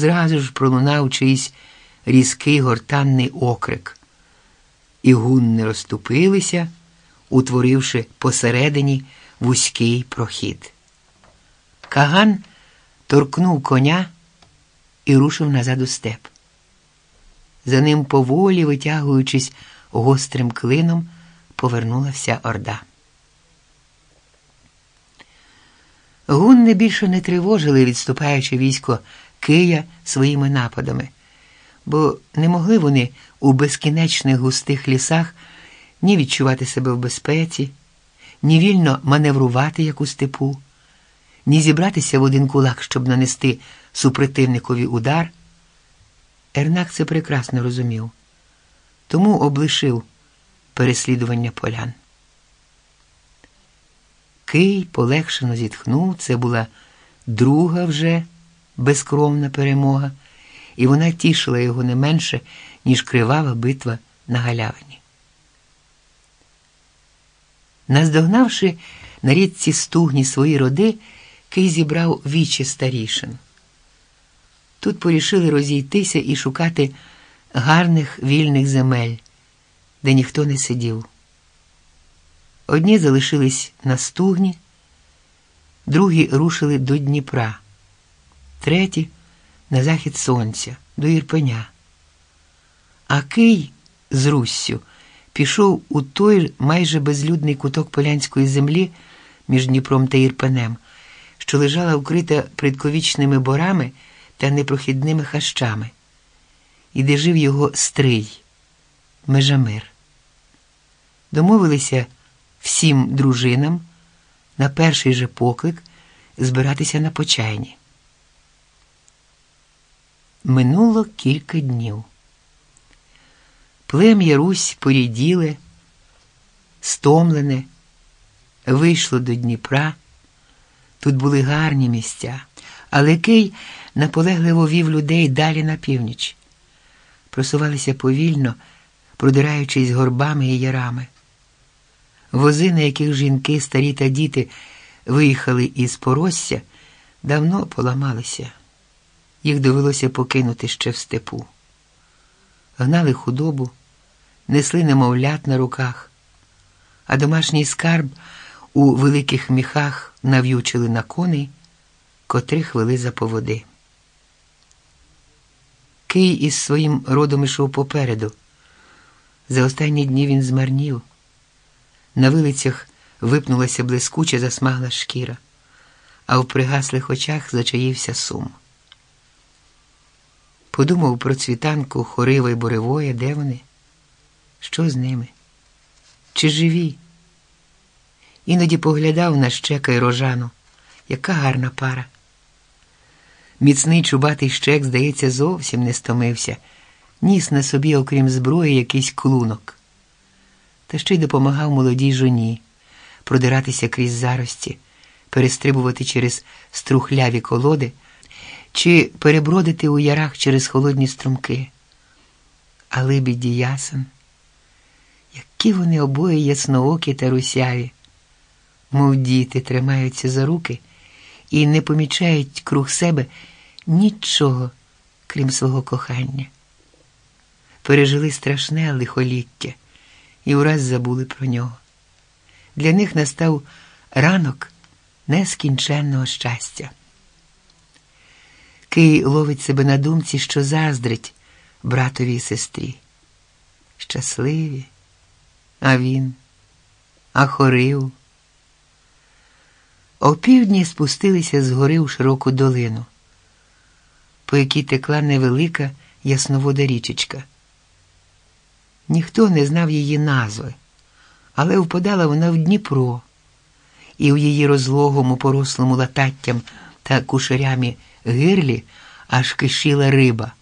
зразу ж пролунав чийсь різкий гортанний окрик, і гунни розступилися, утворивши посередині вузький прохід. Каган торкнув коня і рушив назад у степ. За ним поволі, витягуючись гострим клином, повернула вся орда. Гунни більше не тривожили, відступаючи військо Кия своїми нападами, бо не могли вони у безкінечних густих лісах ні відчувати себе в безпеці, ні вільно маневрувати, як у степу, ні зібратися в один кулак, щоб нанести супротивникові удар. Ернак це прекрасно розумів, тому облишив переслідування полян. Кий полегшено зітхнув, це була друга вже безкровна перемога, і вона тішила його не менше, ніж кривава битва на галявині. Наздогнавши на річці стугні свої роди, Кий зібрав вічі старішин. Тут порішили розійтися і шукати гарних вільних земель, де ніхто не сидів. Одні залишились на стугні, другі рушили до Дніпра, треті на захід сонця, до Ірпеня. А Кий з Руссю пішов у той майже безлюдний куток полянської землі між Дніпром та Ірпенем, що лежала вкрита предковічними борами та непрохідними хащами, і де жив його стрий, Межамир. Домовилися всім дружинам на перший же поклик збиратися на почайні. Минуло кілька днів. Плем'я Русь поріділе, стомлене, вийшло до Дніпра. Тут були гарні місця, але Кий наполегливо вів людей далі на північ. Просувалися повільно, продираючись горбами і ярами. Вози, на яких жінки, старі та діти виїхали із поросся, давно поламалися. Їх довелося покинути ще в степу. Гнали худобу, несли немовлят на руках, а домашній скарб у великих міхах нав'ючили на коней, котрих вели за поводи. Кий із своїм родом ішов попереду. За останні дні він змарнів. На вилицях випнулася блискуча засмагла шкіра, а в пригаслих очах зачаївся сум. Подумав про цвітанку хорива й буревоя, де вони? Що з ними? Чи живі? Іноді поглядав на щека й рожану. Яка гарна пара. Міцний чубатий щек, здається, зовсім не стомився, ніс на собі, окрім зброї, якийсь клунок. Та ще й допомагав молодій жоні продиратися крізь зарості, перестрибувати через струхляві колоди чи перебродити у ярах через холодні струмки. А либіді ясен, які вони обоє ясноокі та русяві, мов діти тримаються за руки і не помічають круг себе нічого, крім свого кохання. Пережили страшне лихоліття і ураз забули про нього. Для них настав ранок нескінченного щастя. Кий ловить себе на думці, що заздрить братові і сестрі. Щасливі, а він, а хорив. Опівдні спустилися з гори у широку долину, по якій текла невелика ясновода річечка. Ніхто не знав її назви, але впадала вона в Дніпро, і в її розлогому, порослому лататтям та кушарями гирлі аж кишіла риба,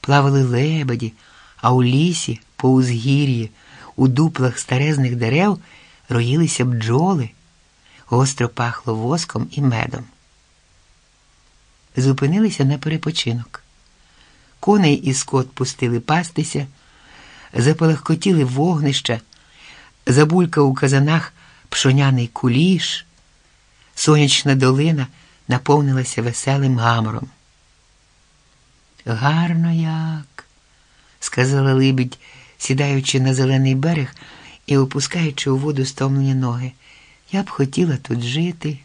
плавали лебеді, а у лісі, по узгір'ї, у дуплах старезних дерев роїлися бджоли, гостро пахло воском і медом. Зупинилися на перепочинок. Коней і скот пустили пастися, запалахкотіли вогнища, забулькав у казанах пшоняний куліш, сонячна долина наповнилася веселим гамором. Гарно як, сказала либідь, сідаючи на зелений берег і опускаючи у воду стомлені ноги. Я б хотіла тут жити.